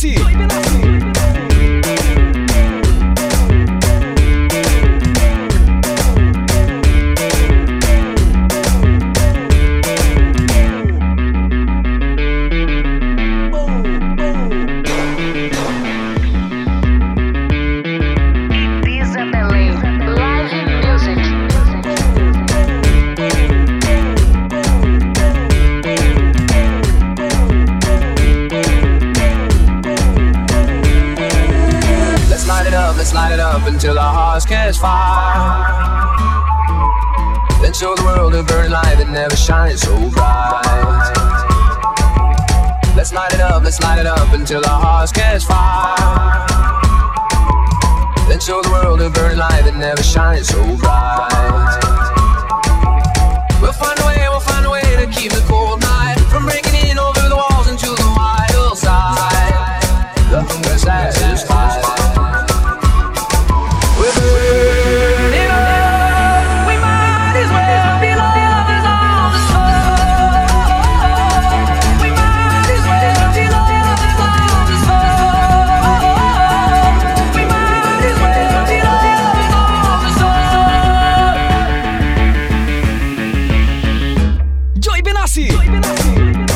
Joey light it up until our hearts catch fire. Then show the world a burning light that never shines so bright. Let's light it up, let's light it up until our hearts catch fire. Then show the world a burning light that never shines so bright. We'll find a way, we'll find a way to keep the así. Soy bien así.